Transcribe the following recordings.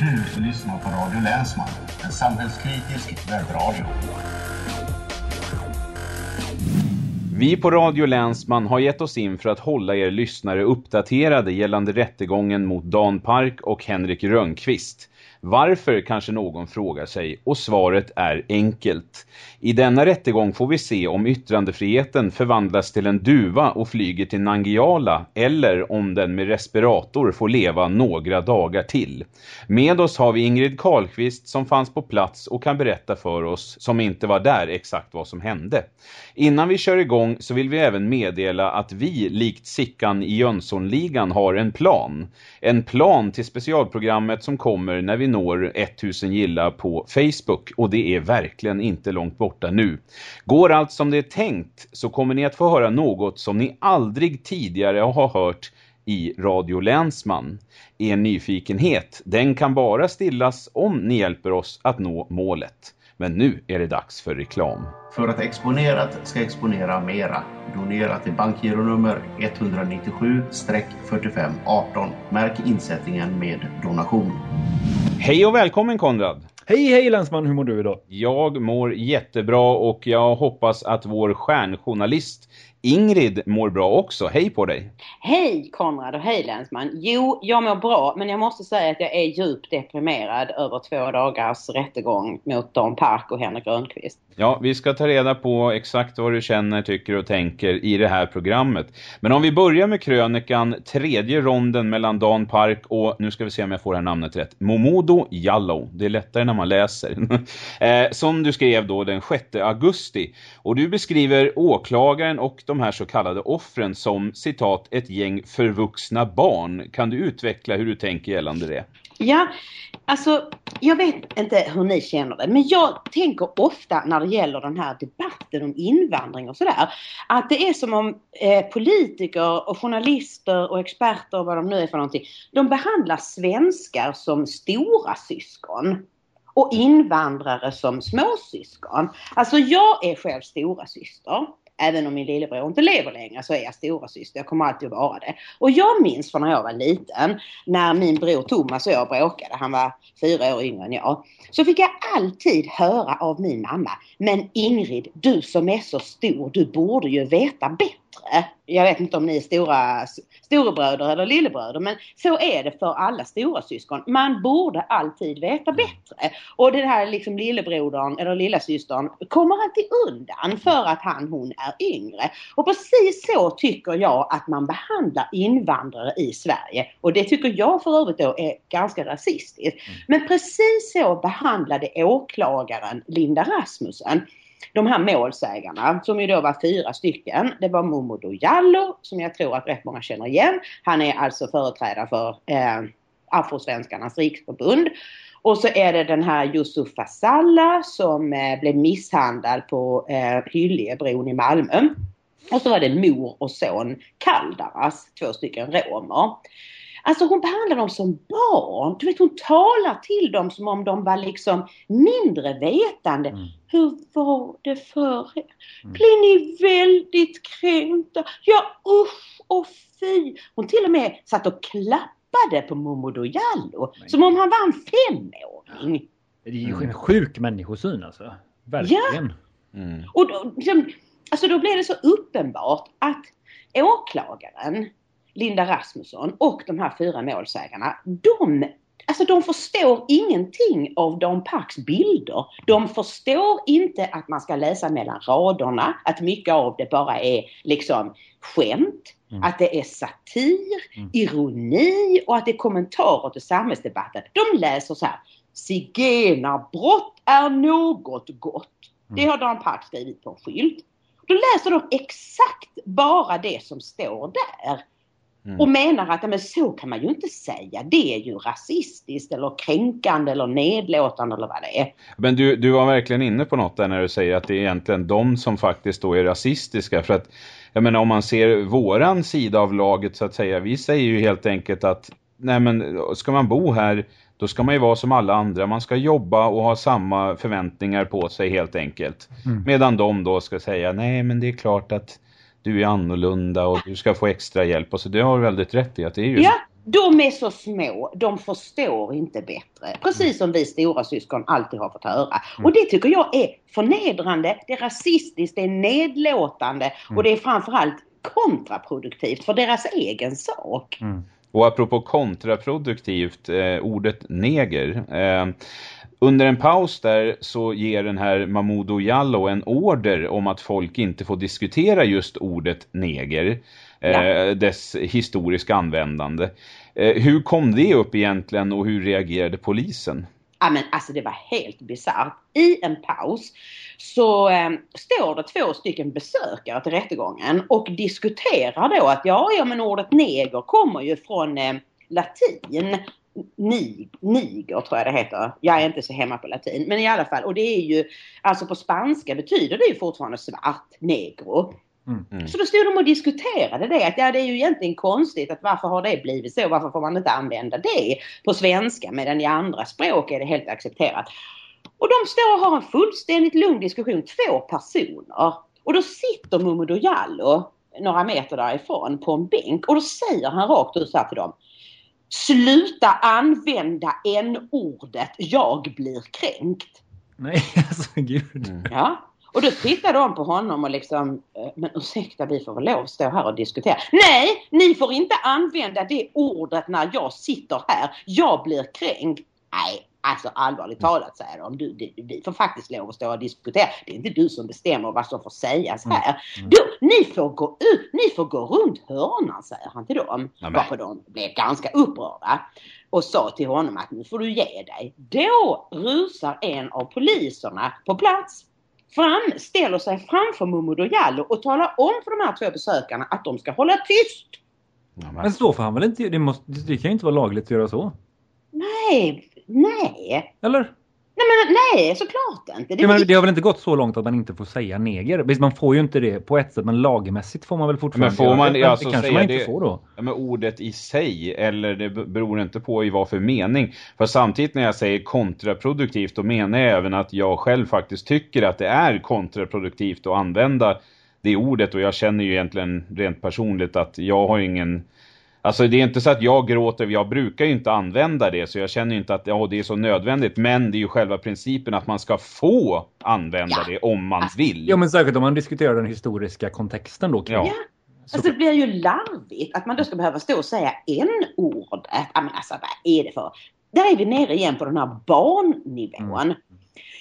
Du lyssnar på Radio Länsman, en samhällskritisk webbradio. Vi på Radio Länsman har gett oss in för att hålla er lyssnare uppdaterade gällande rättegången mot Dan Park och Henrik Rönnqvist. Varför kanske någon frågar sig och svaret är enkelt. I denna rättegång får vi se om yttrandefriheten förvandlas till en duva och flyger till Nangiala eller om den med respirator får leva några dagar till. Med oss har vi Ingrid Karlqvist som fanns på plats och kan berätta för oss som inte var där exakt vad som hände. Innan vi kör igång så vill vi även meddela att vi likt Sickan i Jönssonligan har en plan. En plan till specialprogrammet som kommer när vi når 1000 gilla på Facebook och det är verkligen inte långt borta nu. Går allt som det är tänkt så kommer ni att få höra något som ni aldrig tidigare har hört i Radio Länsman. Er nyfikenhet, den kan bara stillas om ni hjälper oss att nå målet. Men nu är det dags för reklam. För att Exponerat ska exponera mera, donera till bankgironummer 197-4518. Märk insättningen med donation. Hej och välkommen Konrad! Hej hej länsman, hur mår du idag? Jag mår jättebra och jag hoppas att vår stjärnjournalist Ingrid mår bra också. Hej på dig! Hej Konrad och hej Länsman. Jo, jag mår bra men jag måste säga att jag är djupt deprimerad över två dagars rättegång mot Dan Park och Henrik Rönnqvist. Ja, vi ska ta reda på exakt vad du känner, tycker och tänker i det här programmet. Men om vi börjar med krönikan tredje ronden mellan Dan Park och, nu ska vi se om jag får det här namnet rätt, Momodo Jallow. Det är lättare när man läser. eh, som du skrev då den 6 augusti. Och du beskriver åklagaren och de här så kallade offren som, citat, ett gäng förvuxna barn. Kan du utveckla hur du tänker gällande det? Ja, alltså jag vet inte hur ni känner det, men jag tänker ofta när det gäller den här debatten om invandring och sådär, att det är som om eh, politiker och journalister och experter och vad de nu är för någonting, de behandlar svenskar som stora syskon och invandrare som småsyskon. Alltså jag är själv stora syster. Även om min lillebror inte lever längre så är jag stora syster. Jag kommer alltid att vara det. Och jag minns från när jag var liten när min bror Thomas och jag bråkade. Han var fyra år yngre än jag. Så fick jag alltid höra av min mamma. Men Ingrid, du som är så stor, du borde ju veta bättre. Jag vet inte om ni är stora storebröder eller lillebröder men så är det för alla stora syskon. Man borde alltid veta bättre. Och det här liksom lillebrodern eller lillasystern kommer alltid undan för att han hon är yngre. Och precis så tycker jag att man behandlar invandrare i Sverige. Och det tycker jag för övrigt då är ganska rasistiskt. Men precis så behandlade åklagaren Linda Rasmussen de här målsägarna som ju då var fyra stycken. Det var Momodou Jallo som jag tror att rätt många känner igen. Han är alltså företrädare för eh, Afrosvenskarnas riksförbund. Och så är det den här Yusuf Fasalla som eh, blev misshandlad på eh, Hyllebron i Malmö. Och så var det mor och son Kaldaras, två stycken romer. Alltså hon behandlar dem som barn. Du vet hon talar till dem som om de var liksom mindre vetande. Mm. Hur var det för er? Mm. Blir ni väldigt kränkta? Ja usch och fy. Hon till och med satt och klappade på Momodo Jallo. Som om han var en femåring. Det är ju en sjuk människosyn alltså. Verkligen. Ja. Mm. Och då, liksom, alltså då blev det så uppenbart att åklagaren Linda Rasmusson och de här fyra målsägarna, de Alltså de förstår ingenting av Dan Parks bilder. De förstår inte att man ska läsa mellan raderna, att mycket av det bara är liksom skämt, mm. att det är satir, mm. ironi och att det är kommentarer till samhällsdebatten. De läser så här, zigenarbrott är något gott. Det mm. har Dan Park skrivit på en skylt. Då läser de exakt bara det som står där. Mm. Och menar att men så kan man ju inte säga. Det är ju rasistiskt eller kränkande eller nedlåtande eller vad det är. Men du, du var verkligen inne på något där när du säger att det är egentligen de som faktiskt då är rasistiska. För att, jag menar om man ser våran sida av laget så att säga. Vi säger ju helt enkelt att nej men ska man bo här då ska man ju vara som alla andra. Man ska jobba och ha samma förväntningar på sig helt enkelt. Mm. Medan de då ska säga nej men det är klart att du är annorlunda och du ska få extra hjälp. Och så det har du väldigt rätt i att det är ju Ja, De är så små, de förstår inte bättre. Precis som vi stora syskon alltid har fått höra. Och det tycker jag är förnedrande, det är rasistiskt, det är nedlåtande och det är framförallt kontraproduktivt för deras egen sak. Mm. Och apropå kontraproduktivt, eh, ordet neger. Eh, under en paus där så ger den här Mamoudou Jallo en order om att folk inte får diskutera just ordet neger. Eh, ja. Dess historiska användande. Eh, hur kom det upp egentligen och hur reagerade polisen? Ja men alltså det var helt bisarrt. I en paus så eh, står det två stycken besökare till rättegången och diskuterar då att ja, ja men ordet neger kommer ju från eh, latin. Ni, niger tror jag det heter. Jag är inte så hemma på latin. Men i alla fall, och det är ju, alltså på spanska betyder det ju fortfarande svart, negro. Mm. mm. Så då stod de och diskuterade det. Att ja, det är ju egentligen konstigt att varför har det blivit så? Varför får man inte använda det på svenska medan i andra språk är det helt accepterat. Och de står och har en fullständigt lugn diskussion, två personer. Och då sitter Mumudo Jallo några meter därifrån på en bänk och då säger han rakt ut så här till dem. Sluta använda n-ordet, jag blir kränkt. Nej, alltså gud. Mm. Ja. Och då tittar de på honom och liksom, eh, men ursäkta vi får väl lov att stå här och diskutera. Nej, ni får inte använda det ordet när jag sitter här. Jag blir kränkt. Nej, Alltså allvarligt talat säger de, du, du, vi får faktiskt lov att stå och diskutera. Det är inte du som bestämmer vad som får sägas mm. här. Mm. Du, ni får gå ut, ni får gå runt hörnan säger han till dem. Ja, varför de blev ganska upprörda. Och sa till honom att nu får du ge dig. Då rusar en av poliserna på plats fram, ställer sig framför Mumudo Jallo och talar om för de här två besökarna att de ska hålla tyst. Men så får han väl inte, det, måste, det kan ju inte vara lagligt att göra så. Nej, nej. Eller? Nej, men nej, såklart inte. Det, ja, men det har väl inte gått så långt att man inte får säga neger? Visst, man får ju inte det på ett sätt, men lagmässigt får man väl fortfarande men får man, det. Ja, alltså, det kanske man inte det, får då. Ja, men ordet i sig, eller det beror inte på i vad för mening. För samtidigt när jag säger kontraproduktivt, då menar jag även att jag själv faktiskt tycker att det är kontraproduktivt att använda det ordet. Och jag känner ju egentligen rent personligt att jag har ingen Alltså det är inte så att jag gråter, jag brukar ju inte använda det så jag känner inte att ja, det är så nödvändigt. Men det är ju själva principen att man ska få använda ja. det om man vill. Ja men säkert om man diskuterar den historiska kontexten då. Ja. ja. Alltså det blir ju larvigt att man då ska behöva stå och säga en ordet. Alltså vad är det för? Där är vi nere igen på den här barnnivån. Mm.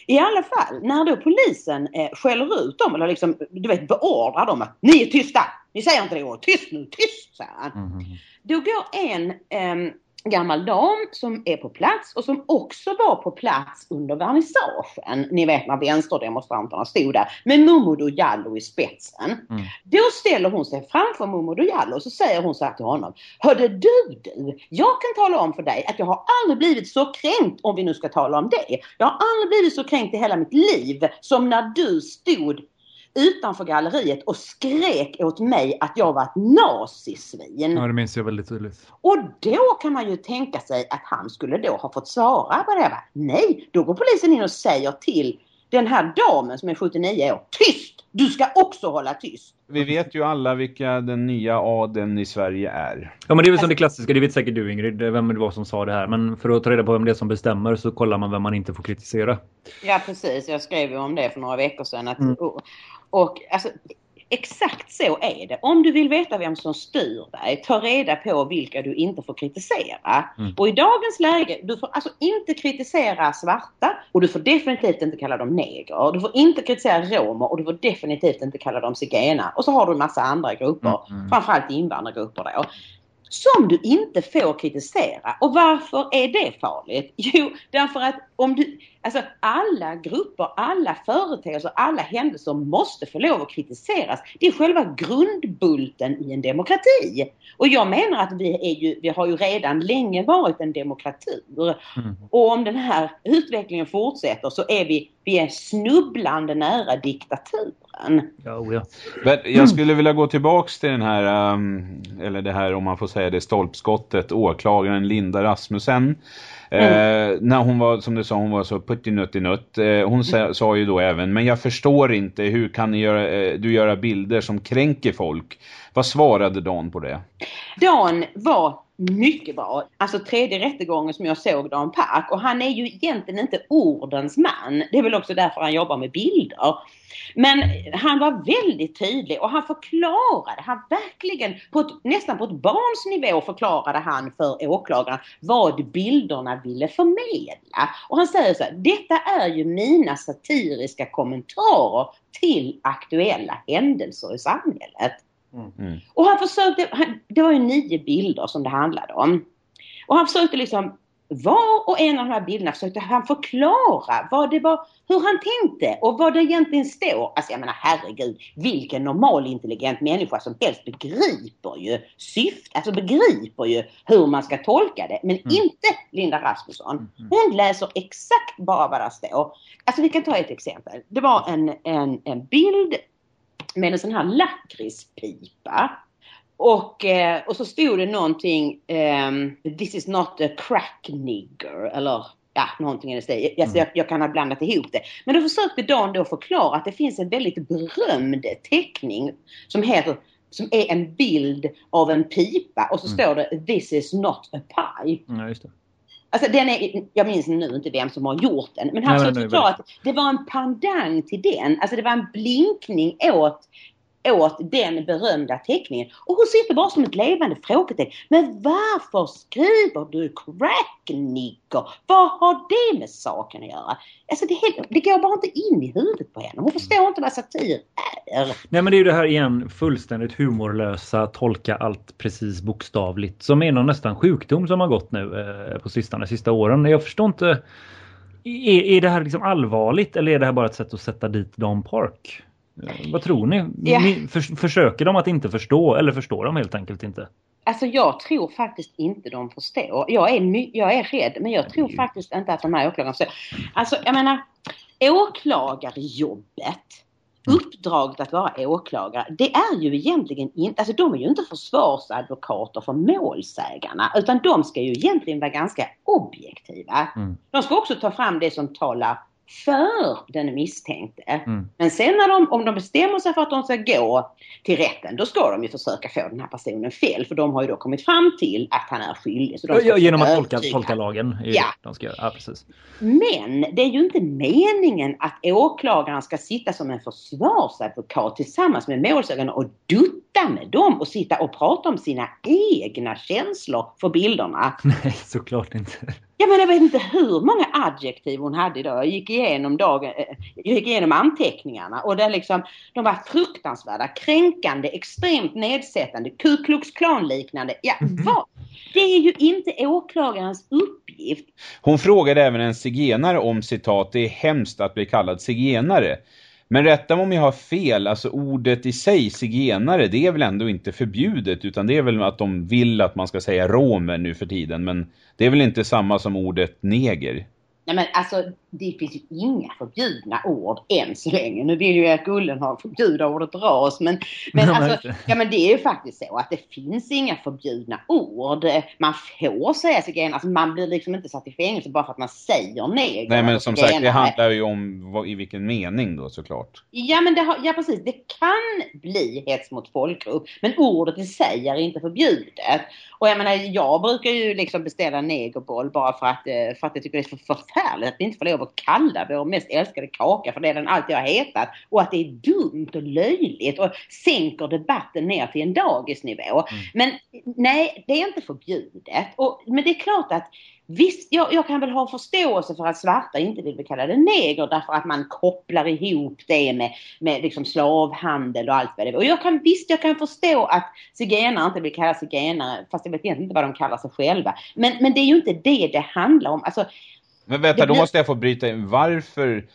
I alla fall, när då polisen eh, skäller ut dem eller liksom, du vet, beordrar dem att ni är tysta, ni säger inte det ordet, tyst nu, tyst, säger han. Mm. Då går en eh, gammal dam som är på plats och som också var på plats under vernissagen. Ni vet när vänsterdemonstranterna stod där med Mumudo Jallo i spetsen. Mm. Då ställer hon sig framför Mumudo Jallo och så säger hon så här till honom. Hörde du du, jag kan tala om för dig att jag har aldrig blivit så kränkt om vi nu ska tala om det. Jag har aldrig blivit så kränkt i hela mitt liv som när du stod utanför galleriet och skrek åt mig att jag var ett nazisvin. Ja, det minns jag väldigt tydligt. Och då kan man ju tänka sig att han skulle då ha fått svara på det här. Nej, då går polisen in och säger till den här damen som är 79 år, tyst! Du ska också hålla tyst. Vi vet ju alla vilka den nya adeln i Sverige är. Ja men det är väl som det klassiska, det vet säkert du Ingrid, vem det var som sa det här. Men för att ta reda på vem det är som bestämmer så kollar man vem man inte får kritisera. Ja precis, jag skrev ju om det för några veckor sedan. Att, mm. Och alltså, exakt så är det. Om du vill veta vem som styr dig, ta reda på vilka du inte får kritisera. Mm. Och i dagens läge, du får alltså inte kritisera svarta och du får definitivt inte kalla dem neger. Du får inte kritisera romer och du får definitivt inte kalla dem zigenare. Och så har du en massa andra grupper, mm. mm. framförallt invandrargrupper då som du inte får kritisera. Och varför är det farligt? Jo, därför att om du, alltså alla grupper, alla företeelser, alla händelser måste få lov att kritiseras. Det är själva grundbulten i en demokrati. Och jag menar att vi, är ju, vi har ju redan länge varit en demokrati. Mm. Och om den här utvecklingen fortsätter så är vi, vi är snubblande nära diktaturen. Ja, oh ja. Men jag skulle vilja gå tillbaks till den här, um, eller det här om man får säga det, stolpskottet, åklagaren Linda Rasmussen. Mm. Eh, när hon var, som du sa, hon var så puttinuttinutt. Eh, hon sa, mm. sa, ju då även, men jag förstår inte, hur kan ni göra, eh, du göra bilder som kränker folk? Vad svarade Dan på det? Dan var mycket bra. Alltså tredje rättegången som jag såg Dan Park och han är ju egentligen inte ordens man. Det är väl också därför han jobbar med bilder. Men han var väldigt tydlig och han förklarade, han verkligen på ett, nästan på ett barns nivå förklarade han för åklagaren vad bilderna ville förmedla. Och han säger så här, detta är ju mina satiriska kommentarer till aktuella händelser i samhället. Mm. Och han försökte, det var ju nio bilder som det handlade om. Och han försökte liksom var och en av de här bilderna försökte han förklara vad det var, hur han tänkte och vad det egentligen står. Alltså jag menar herregud, vilken normal intelligent människa som helst begriper ju syfte, alltså begriper ju hur man ska tolka det. Men mm. inte Linda Rasmusson. Mm, mm. Hon läser exakt bara vad det står. Alltså vi kan ta ett exempel. Det var en, en, en bild med en sån här lakritspipa och, eh, och så stod det någonting, um, this is not a crack nigger eller ja, någonting i det stilen. Alltså, jag, jag kan ha blandat ihop det. Men då försökte Dan då förklara att det finns en väldigt berömd teckning som heter som är en bild av en pipa och så mm. står det This is not a pipe. Ja. Alltså den är, jag minns nu inte vem som har gjort den, men han försökte förklara att det var en pandang till den. Alltså det var en blinkning åt åt den berömda teckningen. Och hon sitter bara som ett levande frågetecken. Men varför skriver du cracknicker? Vad har det med saken att göra? Alltså det, det går bara inte in i huvudet på henne. Hon förstår inte vad satir är. Nej men det är ju det här igen fullständigt humorlösa, tolka allt precis bokstavligt. Som är någon nästan sjukdom som har gått nu eh, på sistone, sista åren. Jag förstår inte är, är det här liksom allvarligt eller är det här bara ett sätt att sätta dit Don Park? Vad tror ni? Ja. För, försöker de att inte förstå eller förstår de helt enkelt inte? Alltså jag tror faktiskt inte de förstår. Jag är, jag är rädd men jag tror faktiskt inte att de här åklagarna förstår. Alltså jag menar åklagarjobbet uppdraget att vara åklagare, det är ju egentligen inte, alltså de är ju inte försvarsadvokater för målsägarna utan de ska ju egentligen vara ganska objektiva. Mm. De ska också ta fram det som talar för den misstänkte. Mm. Men sen när de, om de bestämmer sig för att de ska gå till rätten, då ska de ju försöka få den här personen fel. För de har ju då kommit fram till att han är skyldig. Så ja, genom att tolka, tolka lagen. Ja. De ska, ja, precis. Men det är ju inte meningen att åklagaren ska sitta som en försvarsadvokat tillsammans med målsäganden och dutta med dem och sitta och prata om sina egna känslor för bilderna. Nej, såklart inte. Ja men jag vet inte hur många adjektiv hon hade idag. Jag gick igenom, dagen, eh, jag gick igenom anteckningarna och det liksom, de var fruktansvärda, kränkande, extremt nedsättande, Ku Klux Klan-liknande. Ja, mm vad? Det är ju inte åklagarens uppgift. Hon frågade även en zigenare om citat, det är hemskt att bli kallad zigenare. Men rätta om jag har fel, alltså ordet i sig, zigenare, det är väl ändå inte förbjudet utan det är väl att de vill att man ska säga romer nu för tiden. Men det är väl inte samma som ordet neger? Nej men alltså det finns ju inga förbjudna ord än så länge. Nu vill ju Erik Ullenhag förbjuda ordet ras men, men, alltså, ja, men det är ju faktiskt så att det finns inga förbjudna ord. Man får säga zigenare, alltså man blir liksom inte satt i fängelse bara för att man säger neger. Nej men som sagt det handlar ju om vad, i vilken mening då såklart. Ja men det har, ja precis, det kan bli hets mot folkgrupp men ordet i sig är inte förbjudet. Och jag menar jag brukar ju liksom beställa negerboll bara för att, eh, för att jag tycker det är så förfärligt att vi inte får lov att kalla vår mest älskade kaka för det den alltid har hetat. Och att det är dumt och löjligt och sänker debatten ner till en dagisnivå. Mm. Men nej, det är inte förbjudet. Och, men det är klart att Visst, jag, jag, kan väl ha förståelse för att svarta inte vill bli kallade neger därför att man kopplar ihop det med, med liksom slavhandel och allt vad det är. Och jag kan, visst, jag kan förstå att zigenare inte vill kallas zigenare fast jag vet egentligen inte vad de kallar sig själva. Men, men det är ju inte det det handlar om. Alltså, men vänta, då måste jag få bryta in. Varför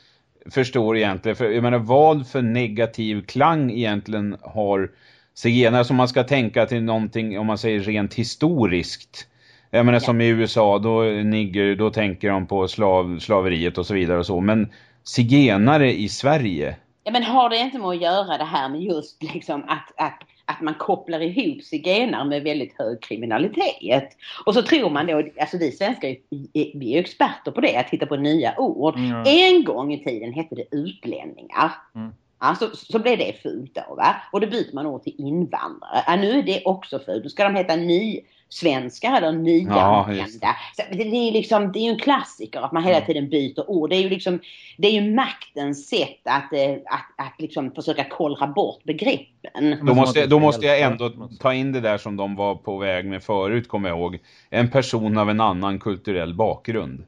förstår egentligen? För jag menar, vad för negativ klang egentligen har zigenare som man ska tänka till någonting, om man säger rent historiskt. Jag menar ja. som i USA, då nigger, då tänker de på slav, slaveriet och så vidare och så. Men zigenare i Sverige? Ja men har det inte med att göra det här med just liksom att, att att man kopplar ihop zigenare med väldigt hög kriminalitet. Och så tror man då, alltså vi svenskar vi är experter på det, att hitta på nya ord. Mm. En gång i tiden hette det utlänningar. Mm. Alltså, så blir det fult då va. Och då byter man ord till invandrare. Ja, nu är det också fult. Då ska de heta ny svenskar eller nyanlända. Ja, det, är liksom, det är ju en klassiker att man hela tiden byter ord. Det är ju, liksom, det är ju maktens sätt att, eh, att, att liksom försöka kollra bort begreppen. Då måste, då måste jag ändå ta in det där som de var på väg med förut, kommer jag ihåg. En person av en annan kulturell bakgrund.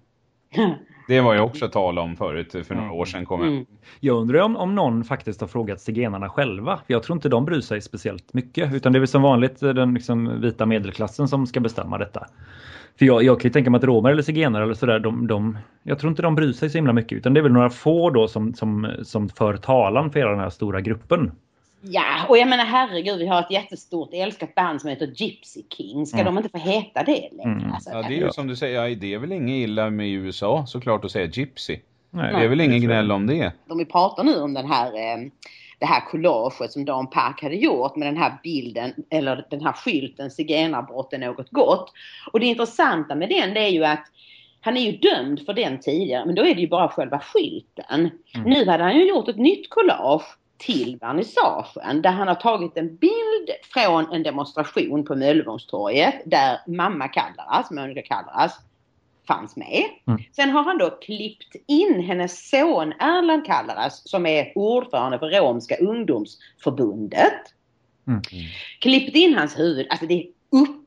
Det var ju också tal om förut för några år sedan. Kom mm. Jag undrar om, om någon faktiskt har frågat zigenarna själva. För jag tror inte de bryr sig speciellt mycket. Utan det är väl som vanligt den liksom, vita medelklassen som ska bestämma detta. För jag, jag kan ju tänka mig att romer eller zigenare eller sådär, de, de, jag tror inte de bryr sig så himla mycket. Utan det är väl några få då som, som, som för talan för hela den här stora gruppen. Ja, och jag menar herregud, vi har ett jättestort älskat band som heter Gypsy King. Ska mm. de inte få heta det längre? Mm. Alltså, ja, det är ju som du säger, ja, det är väl inget illa med USA såklart att säga Gypsy. Nej, det är väl ingen gnäll om det. De vi pratar nu om den här, eh, det här collaget som Dan Park hade gjort med den här bilden, eller den här skylten, zigenarbrott är något gott. Och det intressanta med den det är ju att han är ju dömd för den tidigare, men då är det ju bara själva skylten. Mm. Nu hade han ju gjort ett nytt collage till vernissagen där han har tagit en bild från en demonstration på Möllevångstorget där mamma Kallaras, Monica Kallaras, fanns med. Mm. Sen har han då klippt in hennes son Erland Kallaras som är ordförande för Romska ungdomsförbundet. Mm. Klippt in hans huvud, alltså det är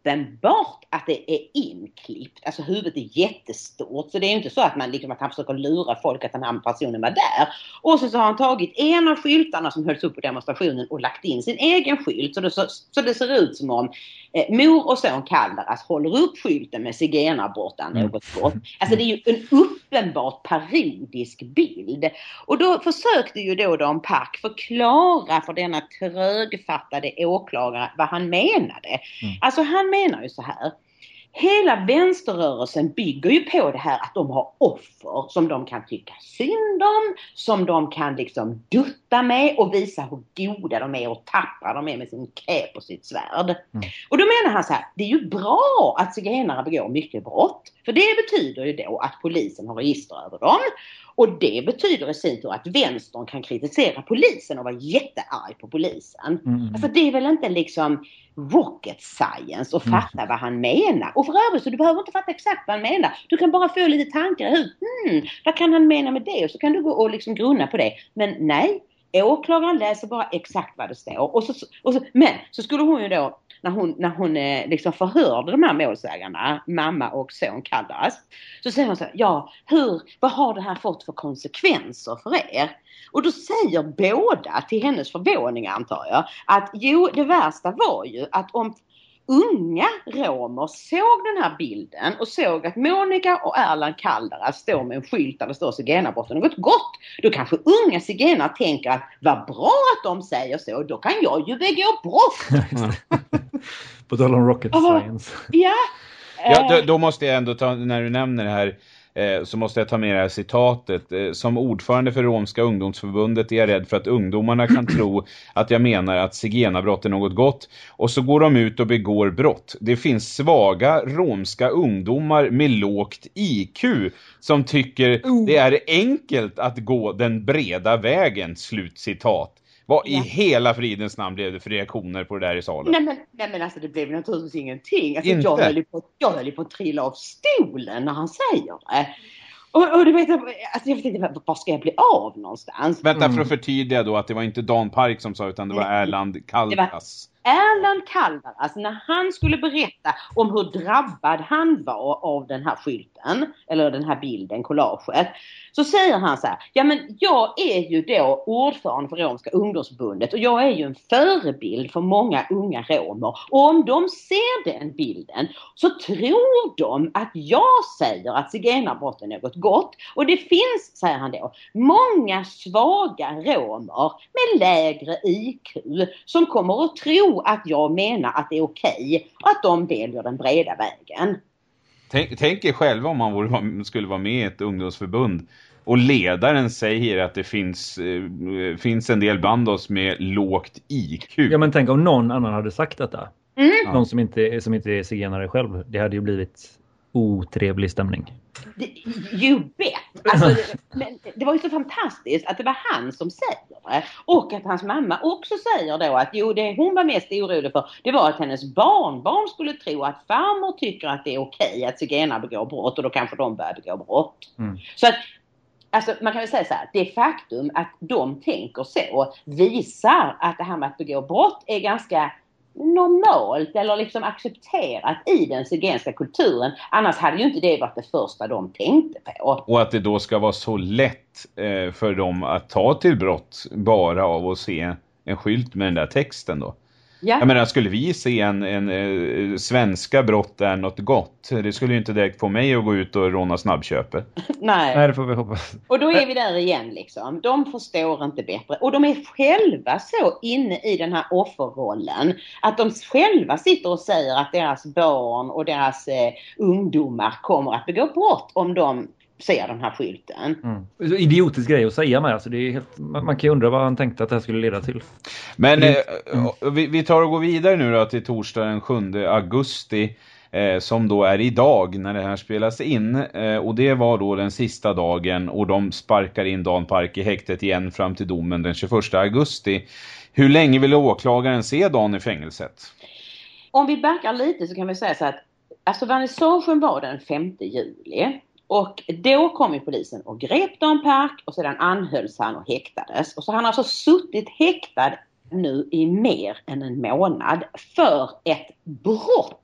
uppenbart att det är inklippt. Alltså huvudet är jättestort. Så det är inte så att man liksom att han försöker lura folk att den här personen var där. Och så, så har han tagit en av skyltarna som hölls upp på demonstrationen och lagt in sin egen skylt. Så det, så, så det ser ut som om eh, mor och son Kaldaras håller upp skylten med zigenarbrottan mm. något gott. Alltså det är ju en uppenbart parodisk bild. Och då försökte ju då Dan Park förklara för denna trögfattade åklagare vad han menade. Mm. Alltså han menar ju så här hela vänsterrörelsen bygger ju på det här att de har offer som de kan tycka synd om, som de kan liksom dutta med och visa hur goda de är och tappra de är med sin käp och sitt svärd. Mm. Och då menar han så här, det är ju bra att zigenare begår mycket brott. För det betyder ju då att polisen har register över dem. Och det betyder i sin tur att vänstern kan kritisera polisen och vara jättearg på polisen. Mm. Alltså det är väl inte liksom rocket science och fatta mm. vad han menar. Och för övrigt så du behöver inte fatta exakt vad han menar. Du kan bara få lite tankar i huvudet. Hmm, vad kan han mena med det? Och så kan du gå och liksom grunna på det. Men nej, åklagaren läser bara exakt vad det står. Och så, och så, men så skulle hon ju då när hon, när hon eh, liksom förhörde de här målsägarna, mamma och son Kallas. Så säger hon så här, ja hur, vad har det här fått för konsekvenser för er? Och då säger båda, till hennes förvåning antar jag, att jo det värsta var ju att om unga romer såg den här bilden och såg att Monica och Erland Kaldara står med en skylt där det står zigenarbotten något gott. Då kanske unga zigenare tänker att vad bra att de säger så, då kan jag ju begå brott. På tal om rocket science. Ja. ja då, då måste jag ändå ta, när du nämner det här Eh, så måste jag ta med det här citatet. Eh, som ordförande för Romska ungdomsförbundet är jag rädd för att ungdomarna kan tro att jag menar att zigenarbrott är något gott. Och så går de ut och begår brott. Det finns svaga romska ungdomar med lågt IQ som tycker oh. det är enkelt att gå den breda vägen, slutcitat. Vad ja. i hela fridens namn blev det för reaktioner på det där i salen? Nej men, nej, men alltså det blev naturligtvis ingenting. Alltså, Inte? Jag höll ju på, jag höll på att trilla av stolen när han säger det. Och, och du vet, alltså jag vet inte, var ska jag bli av någonstans? Vänta för att förtydliga då att det var inte Dan Park som sa utan det var Erland Kalkas. Erland alltså när han skulle berätta om hur drabbad han var av den här skylten, eller den här bilden, collaget, så säger han så här, ja men jag är ju då ordförande för Romska ungdomsförbundet och jag är ju en förebild för många unga romer. Och om de ser den bilden så tror de att jag säger att zigenarbrott är något gott. Och det finns, säger han då, många svaga romer med lägre IQ som kommer att tro att jag menar att det är okej okay och att de väljer den breda vägen. Tänk, tänk er själva om man skulle vara med i ett ungdomsförbund och ledaren säger att det finns, eh, finns en del bland oss med lågt IQ. Ja men tänk om någon annan hade sagt detta. Mm. Någon som inte, som inte är zigenare själv. Det hade ju blivit otrevlig stämning. You bet! Alltså, men det var ju så fantastiskt att det var han som säger det. Och att hans mamma också säger då att jo, det hon var mest orolig för det var att hennes barnbarn skulle tro att farmor tycker att det är okej att zigenare begår brott och då kanske de börjar begå brott. Mm. Så att Alltså man kan väl säga så här, det faktum att de tänker så visar att det här med att begå brott är ganska normalt eller liksom accepterat i den zigenska kulturen. Annars hade ju inte det varit det första de tänkte på. Och att det då ska vara så lätt eh, för dem att ta till brott bara av att se en skylt med den där texten då. Ja. Jag menar, skulle vi se en, en eh, svenska brott är något gott? Det skulle ju inte direkt få mig att gå ut och råna snabbköpet. Nej. Nej, det får vi hoppas. Och då är vi där igen liksom. De förstår inte bättre. Och de är själva så inne i den här offerrollen att de själva sitter och säger att deras barn och deras eh, ungdomar kommer att begå brott om de ser den här skylten. Mm. Idiotisk grej att säga med. Alltså det är helt, man, man kan ju undra vad han tänkte att det här skulle leda till. Men Mm. eh, vi, vi tar och går vidare nu då till torsdag den 7 augusti eh, som då är idag när det här spelas in eh, och det var då den sista dagen och de sparkar in Dan Park i häktet igen fram till domen den 21 augusti. Hur länge vill åklagaren se Dan i fängelset? Om vi backar lite så kan vi säga så att alltså vernissagen var den 5 juli. Och då kom ju polisen och grep Dan Park och sedan anhölls han och häktades. Och så han har alltså suttit häktad nu i mer än en månad för ett brott.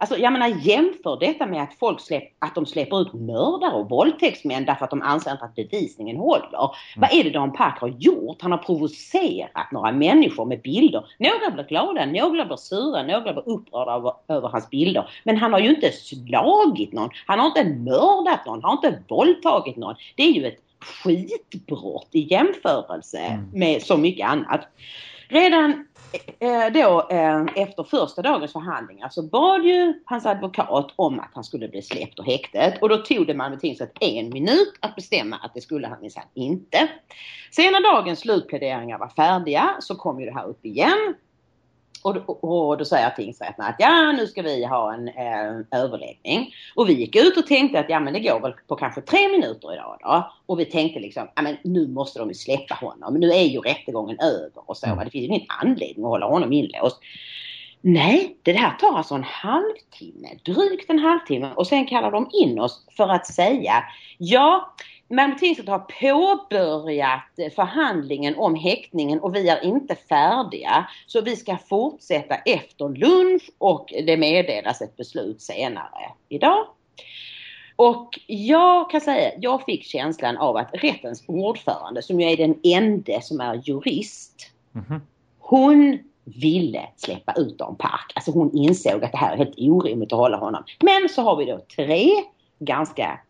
Alltså jag menar jämför detta med att folk släpp, att de släpper ut mördare och våldtäktsmän därför att de anser inte att bevisningen håller. Vad är det Dan Park har gjort? Han har provocerat några människor med bilder. Några blir glada, några blir sura, några blir upprörda över, över hans bilder. Men han har ju inte slagit någon. Han har inte mördat någon. Han har inte våldtagit någon. Det är ju ett skitbrott i jämförelse med så mycket annat. Redan Eh, då eh, efter första dagens förhandlingar så bad ju hans advokat om att han skulle bli släppt ur häktet och då tog det Malmö tingsrätt en minut att bestämma att det skulle han minsann inte. Sen när dagens slutpläderingar var färdiga så kom ju det här upp igen och, och, och då säger tingsrätten att ja nu ska vi ha en eh, överläggning. Och vi gick ut och tänkte att ja men det går väl på kanske tre minuter idag då. Och vi tänkte liksom, ja men nu måste de ju släppa honom. Nu är ju rättegången över och så. va. Det finns ju ingen anledning att hålla honom inlåst. Nej, det här tar alltså en halvtimme, drygt en halvtimme och sen kallar de in oss för att säga ja, Malmö tingsrätt har påbörjat eh, förhandlingen om häktningen och vi är inte färdiga. Så vi ska fortsätta efter lunch och det meddelas ett beslut senare idag. Och jag kan säga, jag fick känslan av att rättens ordförande, som ju är den enda som är jurist, Mhm. hon ville släppa ut Dan Park. Alltså hon insåg att det här är helt orimligt att hålla honom. Men så har vi då tre ganska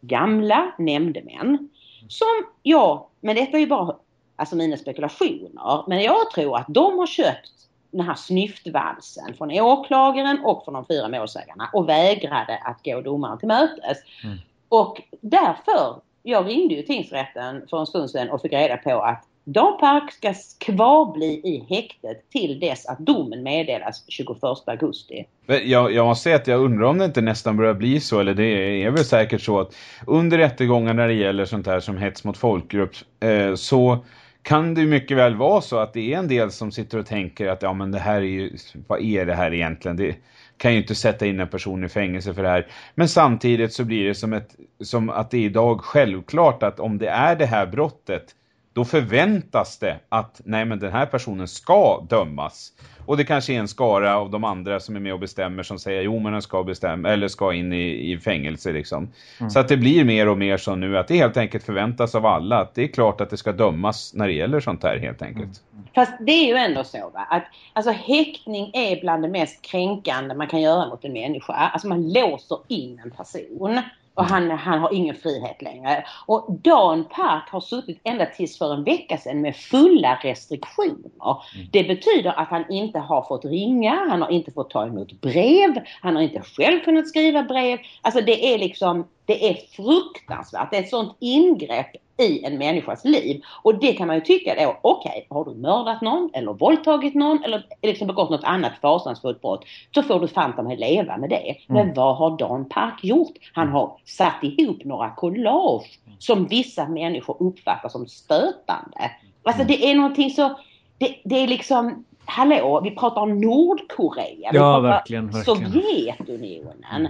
gamla nämndemän som jag, men detta är ju bara alltså mina spekulationer, men jag tror att de har köpt den här snyftvalsen från åklagaren och från de fyra målsägarna och vägrade att gå domaren till mötes. Mm. Och därför, jag ringde ju tingsrätten för en stund sedan och fick reda på att Dan Park ska kvarbli i häktet till dess att domen meddelas 21 augusti. Jag, jag måste säga att jag undrar om det inte nästan börjar bli så, eller det är väl säkert så att under rättegångar när det gäller sånt här som hets mot folkgrupp eh, så kan det ju mycket väl vara så att det är en del som sitter och tänker att ja men det här är ju, vad är det här egentligen? Det kan ju inte sätta in en person i fängelse för det här. Men samtidigt så blir det som, ett, som att det är idag självklart att om det är det här brottet då förväntas det att nej men den här personen ska dömas. Och det kanske är en skara av de andra som är med och bestämmer som säger jo men den ska bestämma eller ska in i, i fängelse liksom. Så att det blir mer och mer så nu att det helt enkelt förväntas av alla att det är klart att det ska dömas när det gäller sånt här helt enkelt. Fast det är ju ändå så va? att alltså, häktning är bland det mest kränkande man kan göra mot en människa. Alltså man låser in en person och han, han har ingen frihet längre. Och Dan Park har suttit ända tills för en vecka sedan med fulla restriktioner. Det betyder att han inte har fått ringa, han har inte fått ta emot brev, han har inte själv kunnat skriva brev. Alltså det är liksom, det är fruktansvärt. Det är ett sånt ingrepp i en människas liv. Och det kan man ju tycka då, okej, har du mördat någon eller våldtagit någon eller liksom begått något annat fasansfullt brott så får du fan ta mig leva med det. Men vad har Dan Park gjort? Han har satt ihop några collage som vissa människor uppfattar som stötande. Alltså det är någonting så, det, det är liksom, hallå, vi pratar om Nordkorea, vi Ja, pratar verkligen, verkligen. Sovjetunionen.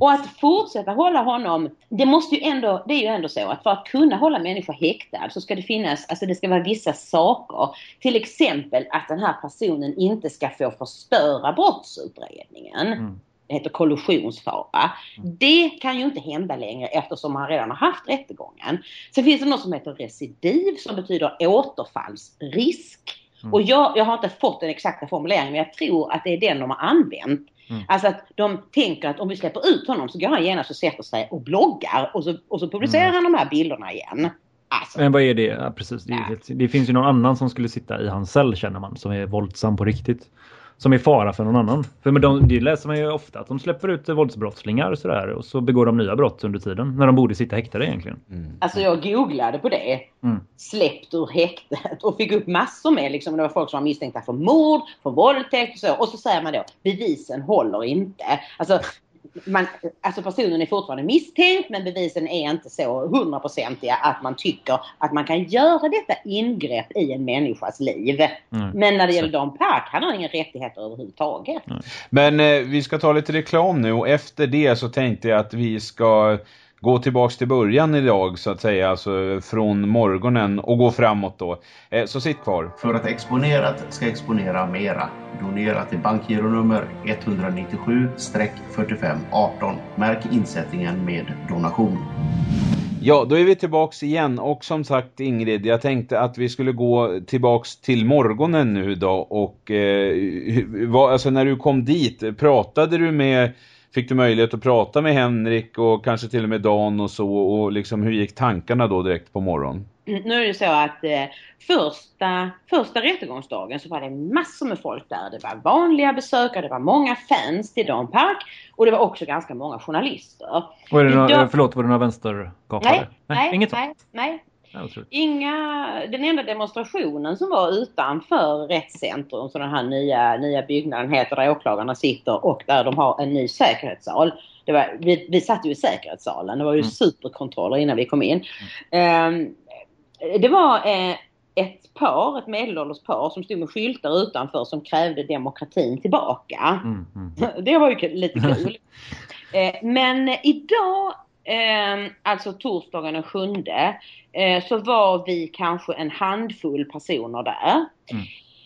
Och att fortsätta hålla honom, det måste ju ändå, det är ju ändå så att för att kunna hålla människor häktad så ska det finnas, alltså det ska vara vissa saker. Till exempel att den här personen inte ska få förstöra brottsutredningen. Mm. Det heter kollusionsfara. Det kan ju inte hända längre eftersom han redan har haft rättegången. Sen finns det något som heter recidiv som betyder återfallsrisk. Mm. Och jag, jag har inte fått den exakta formuleringen men jag tror att det är den de har använt. Mm. Alltså att de tänker att om vi släpper ut honom så går han genast och sätter sig och bloggar och så, och så publicerar Mm. han de här bilderna igen. Alltså, Men vad är det? Ja, precis. Det, Ja. helt- det finns ju någon annan som skulle sitta i hans cell känner man som är våldsam på riktigt. Som är fara för någon annan. För med de, det läser man ju ofta att de släpper ut våldsbrottslingar och sådär och så begår de nya brott under tiden. När de borde sitta häktade egentligen. alltså jag googlade på det. Mm. Släppt ur häktet och fick upp massor med liksom, det var folk som var misstänkta för mord, för våldtäkt och så. Och så säger man då bevisen håller inte. Alltså, man, alltså personen är fortfarande misstänkt men bevisen är inte så hundraprocentiga att man tycker att man kan göra detta ingrepp i en människas liv. Mm. Men när det gäller Don Park, han har inga rättigheter överhuvudtaget. Men eh, vi ska ta lite reklam nu och efter det så tänkte jag att vi ska gå tillbaks till början idag så att säga, alltså från morgonen och gå framåt då. Eh, så sitt kvar. För att Exponerat ska exponera mera. Donera till bankgironummer 197-4518. Märk insättningen med donation. Ja, då är vi tillbaks igen och som sagt Ingrid, jag tänkte att vi skulle gå tillbaks till morgonen nu då och eh, vad, alltså när du kom dit, pratade du med, fick du möjlighet att prata med Henrik och kanske till och med Dan och så och liksom hur gick tankarna då direkt på morgonen? Mm, Nu är det så att eh, första, första rättegångsdagen så var det massor med folk där. Det var vanliga besökare, det var många fans till Dan Park och det var också ganska många journalister. Var det några, Idag- Förlåt, var det några vänsterkapare? Nej, nej, inget nej, nej. Inga, den enda demonstrationen som var utanför rättscentrum, så den här nya, nya byggnaden heter där åklagarna sitter och där de har en ny säkerhetssal. Det var, vi, vi satt ju i säkerhetssalen, det var ju Mm. superkontroller innan vi kom in. Ehm, det var eh, ett par, ett medelålders par som stod med skyltar utanför som krävde demokratin tillbaka. Mm, mm. Det var ju lite kul. Eh, Men idag, eh, alltså torsdagen den sjunde, eh, så var vi kanske en handfull personer där. Mm.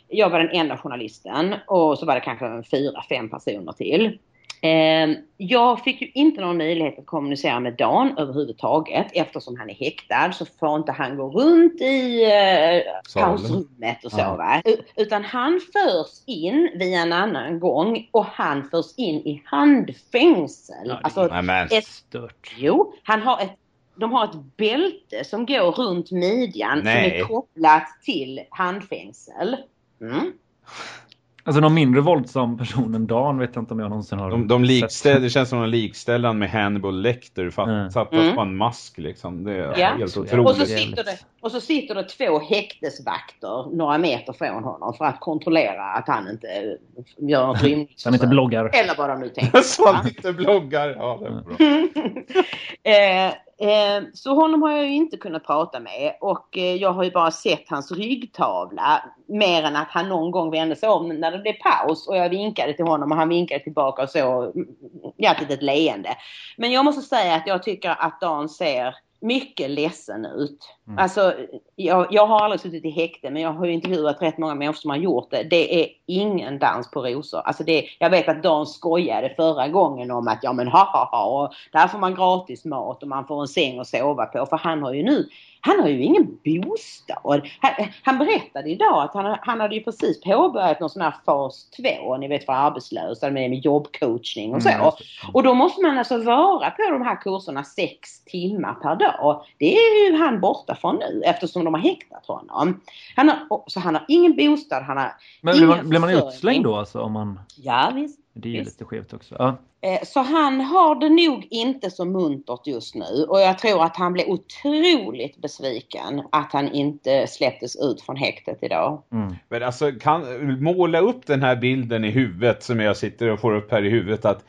Jag var den enda journalisten och så var det kanske fyra, fem personer till. Eh, Jag fick ju inte någon möjlighet att kommunicera med Dan överhuvudtaget eftersom han är häktad så får inte han gå runt i eh, pausrummet och så Ja. va. Utan han förs in via en annan gång och han förs in i handfängsel. Ja, det är- alltså, men, ett, Stört. jo, han har ett de har ett bälte som går runt midjan Nej. som är kopplat till handfängsel. Mm. Alltså någon mindre våldsam person än Dan vet jag inte om jag någonsin har de, de sett. likställer, det känns som de likställer han med Hannibal Lecter Mm. fattas Mm. på en mask liksom. Det är Ja. helt otroligt. Och så, sitter det, och så sitter det två häktesvakter några meter från honom för att kontrollera att han inte gör något. Så han inte bloggar. Eller vad de nu tänker. Så han inte bloggar. Ja, det är bra. eh, Eh, så honom har jag ju inte kunnat prata med och eh, jag har ju bara sett hans ryggtavla mer än att han någon gång vände sig om när det blev paus och jag vinkade till honom och han vinkade tillbaka och så, mm, mm, mm, ja, ett litet leende. Men jag måste säga att jag tycker att Dan ser mycket ledsen ut. Mm. Alltså, jag, jag har aldrig suttit i häkte men jag har ju intervjuat rätt många människor som har gjort det. Det är ingen dans på rosor. Alltså det, jag vet att Dan skojade förra gången om att ja men ha ha ha och där får man gratis mat och man får en säng att sova på. För han har ju nu, han har ju ingen bostad. Han, han berättade idag att han, han hade ju precis påbörjat någon sån här fas 2, ni vet för arbetslösa med, med jobbcoachning och så. Mm. Och då måste man alltså vara på de här kurserna sex timmar per dag. Det är ju han borta från nu eftersom de har häktat honom. Han har, så han har ingen bostad, han har Men blir man, ingen blir man utslängd då alltså? Om man, Ja visst. Det är ju lite skevt också. Ja. Eh, Så han har det nog inte så muntert just nu och jag tror att han blev otroligt besviken att han inte släpptes ut från häktet idag. Mm. Men alltså, kan, måla upp den här bilden i huvudet som jag sitter och får upp här i huvudet att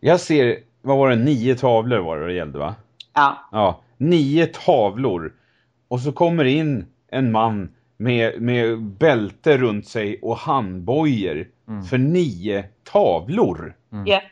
jag ser, vad var det, nio tavlor var det det gällde va? Ja, Ja, nio tavlor och så kommer in en man med, med bälte runt sig och handbojer mm. för nio tavlor. Mm. Yeah.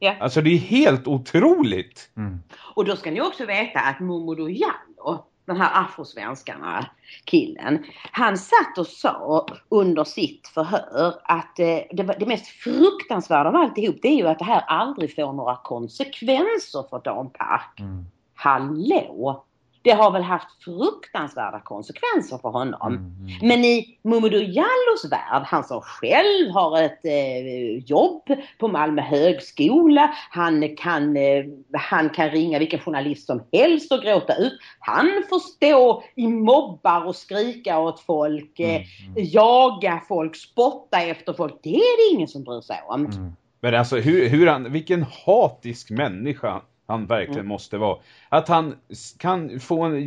Yeah. Alltså det är helt otroligt. Mm. Och då ska ni också veta att Momodo Jallo, den här afrosvenskarna killen, han satt och sa under sitt förhör att eh, det, det mest fruktansvärda av alltihop det är ju att det här aldrig får några konsekvenser för Dan Park. Mm. Hallå! Det har väl haft fruktansvärda konsekvenser för honom. Mm. Men i Momodou Jallos värld, han som själv har ett eh, jobb på Malmö högskola, han kan, eh, han kan ringa vilken journalist som helst och gråta ut. Han får stå i mobbar och skrika åt folk, eh, mm. jaga folk, spotta efter folk. Det är det ingen som bryr sig om. Mm. Men alltså hur, hur han, vilken hatisk människa han verkligen mm. måste vara. Att han kan få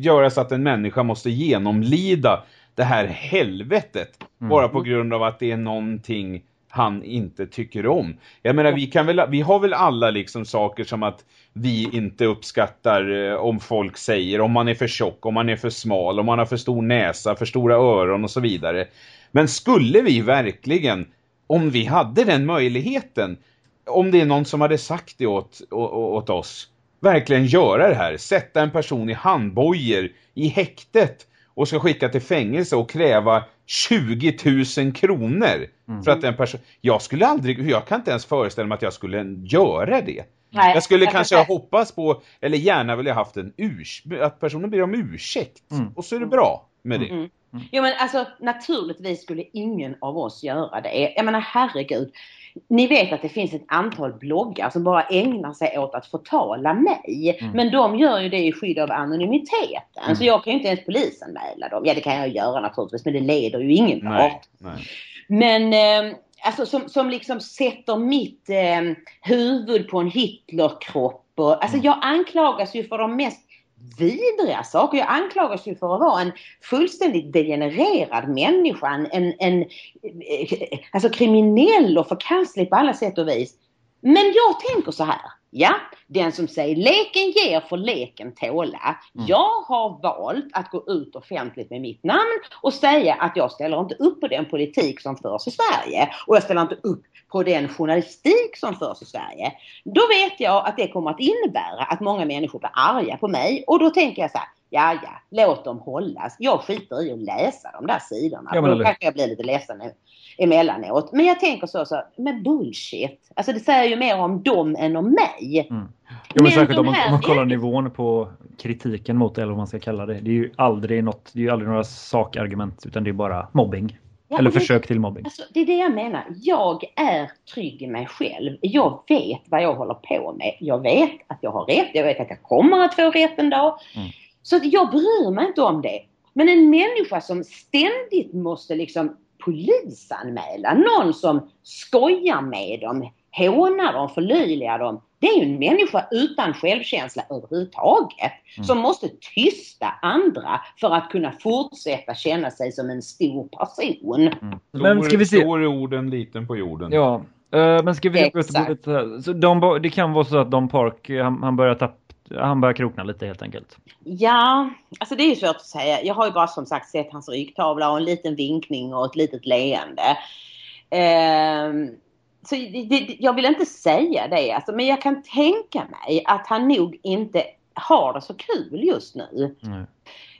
göra så att en människa måste genomlida det här helvetet mm. bara på grund av att det är någonting han inte tycker om. Jag menar, vi, kan väl, vi har väl alla liksom saker som att vi inte uppskattar eh, om folk säger, om man är för tjock, om man är för smal, om man har för stor näsa, för stora öron och så vidare. Men skulle vi verkligen, om vi hade den möjligheten, om det är någon som hade sagt det åt, åt oss, verkligen göra det här. Sätta en person i handbojer i häktet och ska skicka till fängelse och kräva 20 000 kronor mm. för att en person... Jag skulle aldrig, jag kan inte ens föreställa mig att jag skulle göra det. Nej, jag skulle jag kanske ha hoppats på, eller gärna vilja haft en urs att personen ber om ursäkt. Mm. Och så är det bra med det. Mm. Mm. Jo men alltså naturligtvis skulle ingen av oss göra det. Jag menar herregud. Ni vet att det finns ett antal bloggar som bara ägnar sig åt att förtala mig. Mm. Men de gör ju det i skydd av anonymiteten. Mm. Så jag kan ju inte ens polisanmäla dem. Ja det kan jag göra naturligtvis men det leder ju ingen vart. Men eh, alltså som, som liksom sätter mitt eh, huvud på en Hitlerkropp. Och, alltså mm. jag anklagas ju för de mest vidriga saker. Jag anklagas ju för att vara en fullständigt degenererad människa. En, en, en eh, alltså kriminell och förkastlig på alla sätt och vis. Men jag tänker så här. Ja, den som säger leken ger får leken tåla. Mm. Jag har valt att gå ut offentligt med mitt namn och säga att jag ställer inte upp på den politik som förs i Sverige. Och jag ställer inte upp på den journalistik som förs i Sverige. Då vet jag att det kommer att innebära att många människor blir arga på mig och då tänker jag så här, ja ja, låt dem hållas. Jag skiter i att läsa de där sidorna. Ja, då kanske jag blir lite ledsen emellanåt. Men jag tänker så, så men bullshit. Alltså det säger ju mer om dem än om mig. Mm. Jo, men, säkert om man, om man kollar nivån på kritiken mot det, eller vad man ska kalla det. Det är ju aldrig, något, det är ju aldrig några sakargument utan det är bara mobbing. Ja, Eller försök till mobbing. Alltså, det är det jag menar. Jag är trygg i mig själv. Jag vet vad jag håller på med. Jag vet att jag har rätt. Jag vet att jag kommer att få rätt en dag. Mm. Så jag bryr mig inte om det. Men en människa som ständigt måste liksom polisanmäla någon som skojar med dem, hånar dem, förlöjligar dem. Det är ju en människa utan självkänsla överhuvudtaget. Mm. Som måste tysta andra för att kunna fortsätta känna sig som en stor person. Mm. Men ska vi se... Stor i orden, liten på jorden. Ja, uh, men ska vi se på så de, Det kan vara så att Don Park, han, han börjar tappa han börjar krokna lite helt enkelt. Ja, alltså det är svårt att säga. Jag har ju bara som sagt sett hans ryktavla och en liten vinkning och ett litet leende. Eh, så det, jag vill inte säga det alltså, men jag kan tänka mig att han nog inte har det så kul just nu. Mm.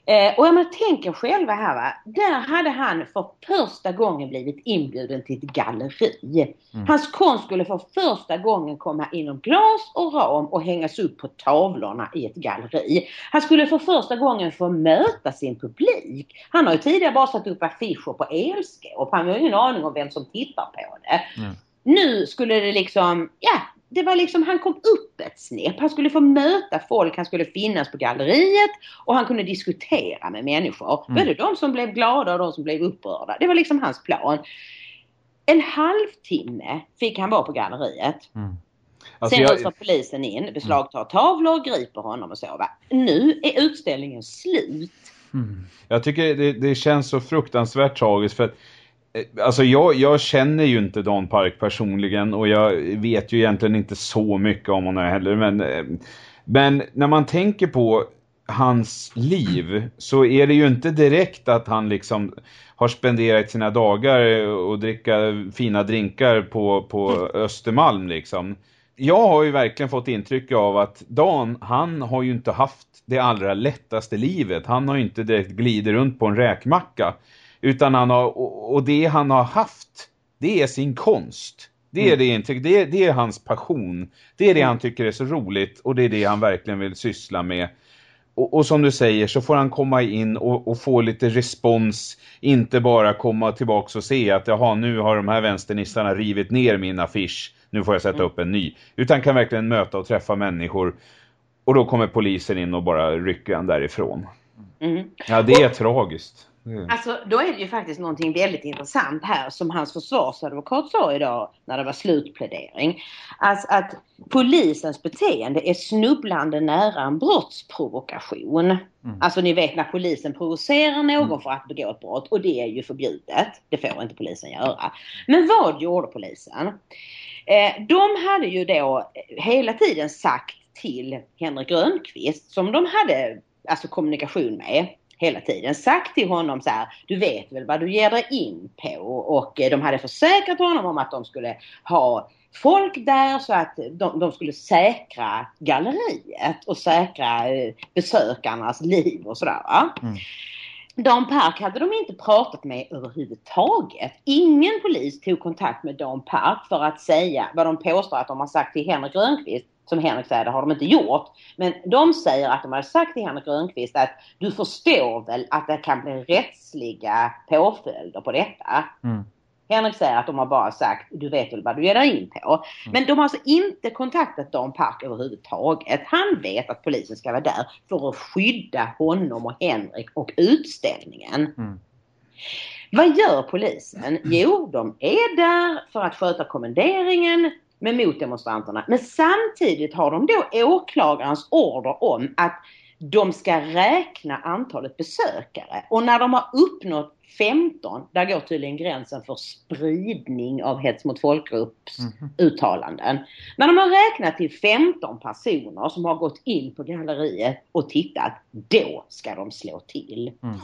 Eh, och jag menar, tänker själva här va. Där hade han för första gången blivit inbjuden till ett galleri. Mm. Hans konst skulle för första gången komma inom glas och ram och hängas upp på tavlorna i ett galleri. Han skulle för första gången få möta sin publik. Han har ju tidigare bara satt upp affischer på elskåp. Han har ingen aning om vem som tittar på det. Mm. Nu skulle det liksom, ja, det var liksom, han kom upp ett snäpp. Han skulle få möta folk, han skulle finnas på galleriet och han kunde diskutera med människor. Mm. Både de som blev glada och de som blev upprörda. Det var liksom hans plan. En halvtimme fick han vara på galleriet. Mm. Alltså Sen jag... rusar polisen in, beslagtar tavlor och griper honom och så. Va? Nu är utställningen slut. Mm. Jag tycker det, det, känns så fruktansvärt tragiskt för att Eh, alltså jag, jag, känner ju inte Dan Park personligen och jag vet ju egentligen inte så mycket om honom heller men eh, Men när man tänker på hans liv så är det ju inte direkt att han liksom har spenderat sina dagar och dricka fina drinkar på, på Östermalm liksom. Jag har ju verkligen fått intryck av att Dan, han har ju inte haft det allra lättaste livet. Han har ju inte direkt glidit runt på en räkmacka. Utan han har, och det han har haft, det är sin konst. Det är, mm. det, det, är, det är hans passion. Det är det han tycker är så roligt och det är det han verkligen vill syssla med. Och, och, som du säger så får han komma in och, och, få lite respons. Inte bara komma tillbaka och se att jaha, nu har de här vänsternissarna rivit ner min affisch. Nu får jag sätta mm. upp en ny. Utan kan verkligen möta och träffa människor. Och då kommer polisen in och bara rycker han därifrån. Mm. Ja, det är tragiskt. Mm. Alltså då är det ju faktiskt någonting väldigt intressant här som hans försvarsadvokat sa idag när det var slutplädering. Alltså att polisens beteende är snubblande nära en brottsprovokation. Mm. Alltså ni vet när polisen provocerar någon mm. för att begå ett brott och det är ju förbjudet. Det får inte polisen göra. Men vad gjorde polisen? Eh, de hade ju då hela tiden sagt till Henrik Rönnqvist som de hade alltså kommunikation med hela tiden sagt till honom så här, du vet väl vad du ger dig in på och eh, de hade försäkrat honom om att de skulle ha folk där så att de, de skulle säkra galleriet och säkra eh, besökarnas liv och sådär. Mm. Dan Park hade de inte pratat med överhuvudtaget. Ingen polis tog kontakt med Dan Park för att säga vad de påstår att de har sagt till Henrik Rönnqvist som Henrik säger, det har de inte gjort. Men de säger att de har sagt till Henrik Rönnqvist att du förstår väl att det kan bli rättsliga påföljder på detta. Mm. Henrik säger att de har bara sagt, du vet väl vad du ger dig in på. Mm. Men de har alltså inte kontaktat Dan Park överhuvudtaget. Han vet att polisen ska vara där för att skydda honom och Henrik och utställningen. Mm. Vad gör polisen? Jo, de är där för att sköta kommenderingen, med motdemonstranterna. Men samtidigt har de då åklagarens order om att de ska räkna antalet besökare. Och när de har uppnått 15, där går tydligen gränsen för spridning av hets mot folkgrupps mm. uttalanden. När de har räknat till 15 personer som har gått in på galleriet och tittat, då ska de slå till. Mm.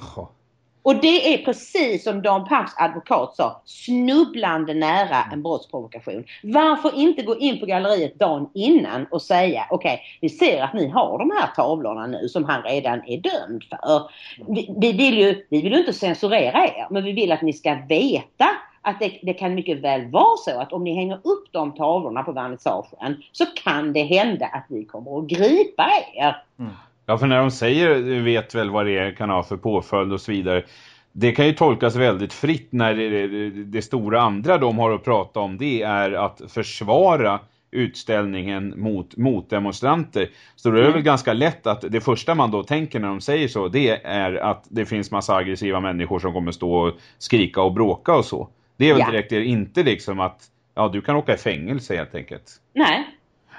Och det är precis som Dan Papps advokat sa, snubblande nära en brottsprovokation. Varför inte gå in på galleriet dagen innan och säga okej, okay, vi ser att ni har de här tavlorna nu som han redan är dömd för. Vi, vi, vill ju vi vill inte censurera er, men vi vill att ni ska veta att det, det, kan mycket väl vara så att om ni hänger upp de tavlorna på vernissagen så kan det hända att vi kommer att gripa er. Mm. Ja, för när de säger du vet väl vad det kan ha för påföljd och så vidare. Det kan ju tolkas väldigt fritt när det, det, det stora andra de har att prata om det är att försvara utställningen mot, mot demonstranter. Så då är det mm. väl ganska lätt att det första man då tänker när de säger så det är att det finns massa aggressiva människor som kommer stå och skrika och bråka och så. Det är väl ja. direkt inte liksom att ja, du kan åka i fängelse helt enkelt. Nej,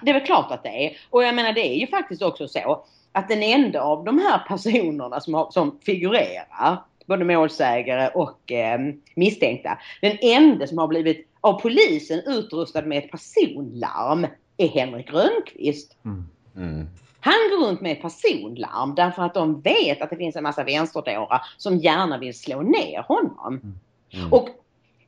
det är väl klart att det är. Och jag menar det är ju faktiskt också så att den enda av de här personerna som, har, som figurerar, både målsägare och eh, misstänkta, den enda som har blivit av polisen utrustad med ett personlarm är Henrik Rönnqvist. Mm. Mm. Han går runt med ett personlarm därför att de vet att det finns en massa vänsterdårar som gärna vill slå ner honom. Mm. mm. Och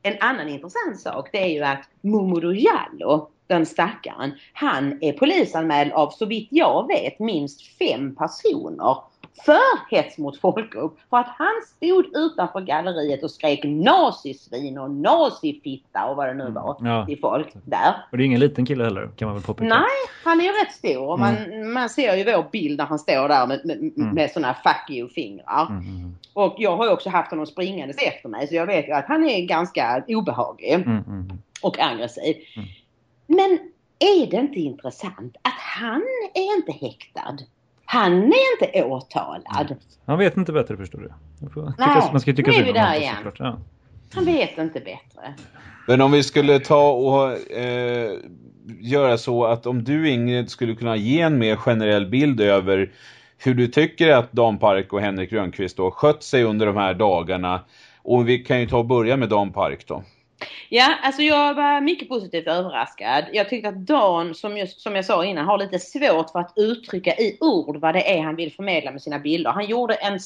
en annan intressant sak det är ju att Momodou Jallo den stackaren, han är polisanmäld av så vitt jag vet minst fem personer för hets mot folkgrupp. För att han stod utanför galleriet och skrek nazisvin och nazifitta och vad det nu mm. var ja. till folk där. Och det är ingen liten kille heller kan man väl påpeka. Nej, han är ju rätt stor. Man, mm. man ser ju vår bild när han står där med, med, mm. med sådana fuck you-fingrar. Mm, mm, mm. Och jag har ju också haft honom springandes efter mig så jag vet ju att han är ganska obehaglig och aggressiv. Men är det inte intressant att han är inte häktad? Han är inte åtalad. Han vet inte bättre förstår du. Nej, man ska tycka nu är vi där igen. Ja. Han vet inte bättre. Men om vi skulle ta och eh, göra så att om du Ingrid skulle kunna ge en mer generell bild över hur du tycker att Dan Park och Henrik Rönnqvist då skött sig under de här dagarna. Och vi kan ju ta och börja med Dan Park då. Ja, alltså jag var mycket positivt överraskad. Jag tyckte att Dan, som, just, som jag sa innan, har lite svårt för att uttrycka i ord vad det är han vill förmedla med sina bilder. Han gjorde en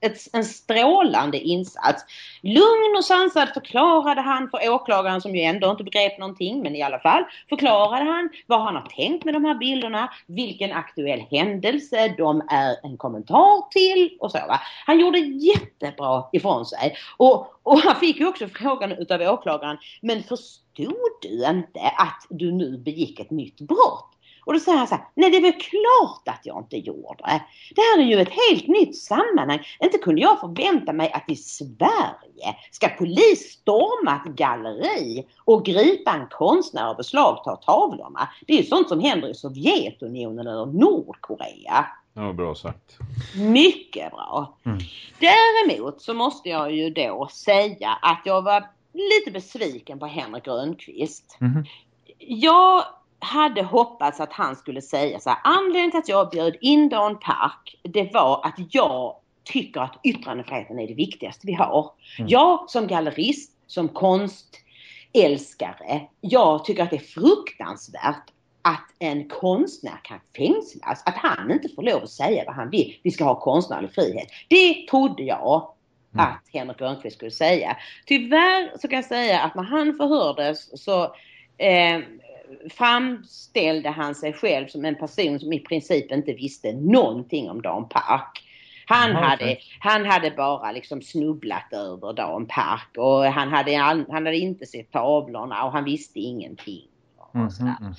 ett, en strålande insats. Lugn och sansad förklarade han för åklagaren som ju ändå inte begrep någonting men i alla fall förklarade han vad han har tänkt med de här bilderna, vilken aktuell händelse de är en kommentar till och så. Va? Han gjorde jättebra ifrån sig och, och han fick ju också frågan utav åklagaren men förstod du inte att du nu begick ett nytt brott? Och då säger han så här, nej det är väl klart att jag inte gjorde det. Här är ju ett helt nytt sammanhang. Inte kunde jag förvänta mig att i Sverige ska polis storma ett galleri och gripa en konstnär och beslagta tavlorna. Det är ju sånt som händer i Sovjetunionen eller Nordkorea. Ja, bra sagt. Mycket bra. Mm. Däremot så måste jag ju då säga att jag var lite besviken på Henrik Rönnqvist. Mm. Jag hade hoppats att han skulle säga så här, anledningen till att jag bjöd in Dan Park, det var att jag tycker att yttrandefriheten är det viktigaste vi har. Mm. Jag som gallerist, som konstälskare, jag tycker att det är fruktansvärt att en konstnär kan fängslas, att han inte får lov att säga vad han vill. Vi ska ha konstnärlig frihet. Det trodde jag mm. att Henrik Rönnqvist skulle säga. Tyvärr så kan jag säga att när han förhördes så eh, framställde han sig själv som en person som i princip inte visste någonting om Dan Park. Han, mm, hade, han hade bara liksom snubblat över Dan Park och han hade, han hade inte sett tavlorna och han visste ingenting. Och, mm, mm,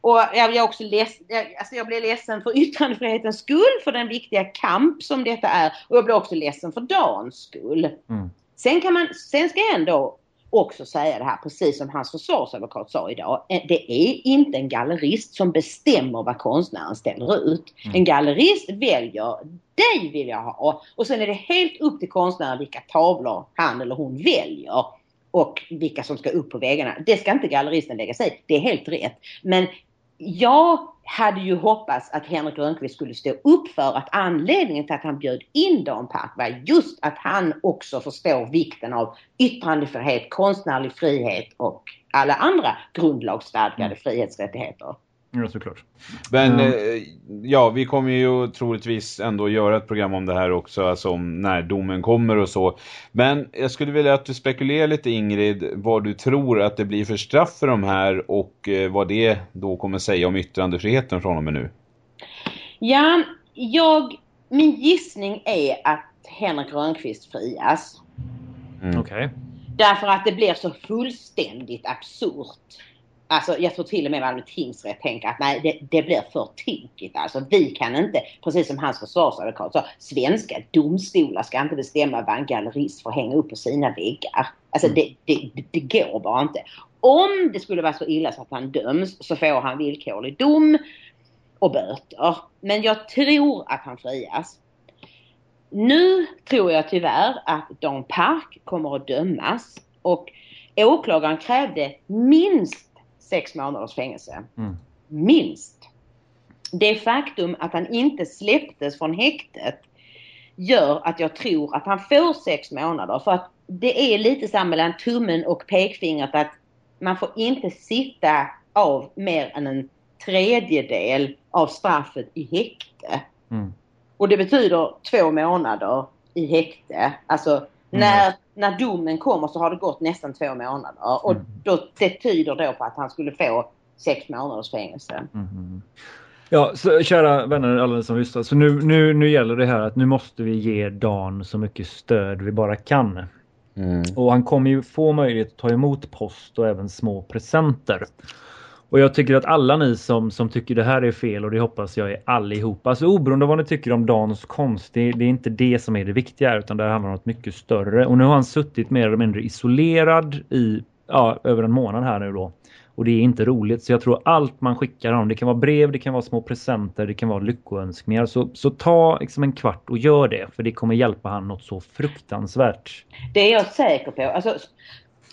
och jag, jag, också ledsen, jag, alltså jag blev ledsen för yttrandefrihetens skull, för den viktiga kamp som detta är. Och jag blev också ledsen för Dans skull. Mm. Sen, kan man, sen ska jag ändå också säga det här, precis som hans försvarsadvokat sa idag. Eh, det är inte en gallerist som bestämmer vad konstnären ställer ut. Mm. En gallerist väljer, dig vill jag ha. Och sen är det helt upp till konstnären vilka tavlor han eller hon väljer. Och vilka som ska upp på väggarna. Det ska inte galleristen lägga sig Det är helt rätt. Men jag hade ju hoppats att Henrik Rönnqvist skulle stå upp för att anledningen till att han bjöd in Dan Park var just att han också förstår vikten av yttrandefrihet, konstnärlig frihet och alla andra grundlagsstadgade mm. frihetsrättigheter. Ja, såklart. Men mm. ja, vi kommer ju troligtvis ändå göra ett program om det här också, alltså om när domen kommer och så. Men jag skulle vilja att du spekulerar lite Ingrid, vad du tror att det blir för straff för de här och eh, vad det då kommer säga om yttrandefriheten från och med nu. Ja, jag, min gissning är att Henrik Rönnqvist frias. Mm. Okej. Okay. Därför att det blir så fullständigt absurt Alltså jag tror till och med Malmö tingsrätt tänker att nej det, det blir för tokigt. Alltså vi kan inte, precis som hans försvarsadvokat sa, svenska domstolar ska inte bestämma vad en gallerist får hänga upp på sina väggar. Alltså mm. det, det, det går bara inte. Om det skulle vara så illa så att han döms så får han villkorlig dom och böter. Men jag tror att han frias. Nu tror jag tyvärr att Dan Park kommer att dömas och åklagaren krävde minst sex månaders fängelse. Mm. Minst. Det faktum att han inte släpptes från häktet gör att jag tror att han får sex månader. För att det är lite så mellan tummen och pekfingret att man får inte sitta av mer än en tredjedel av straffet i häkte. Mm. Och det betyder två månader i häkte. Alltså mm. när när domen kommer så har det gått nästan två månader. Och mm. då, det tyder då på att han skulle få sex månaders fängelse. Mm. Ja, så, kära vänner, alla som lyssnar. Så nu, nu, nu gäller det här att nu måste vi ge Dan så mycket stöd vi bara kan. Mm. Och han kommer ju få möjlighet att ta emot post och även små presenter. Och jag tycker att alla ni som, som tycker det här är fel och det hoppas jag är allihopa. Alltså oberoende av vad ni tycker om Dans konst, det, det, är inte det som är det viktiga utan det handlar om något mycket större. Och nu har han suttit mer eller mindre isolerad i ja, över en månad här nu då. Och det är inte roligt. Så jag tror allt man skickar honom, det kan vara brev, det kan vara små presenter, det kan vara lyckoönskningar. Så, så ta liksom en kvart och gör det. För det kommer hjälpa han något så fruktansvärt. Det är jag säker på. Alltså,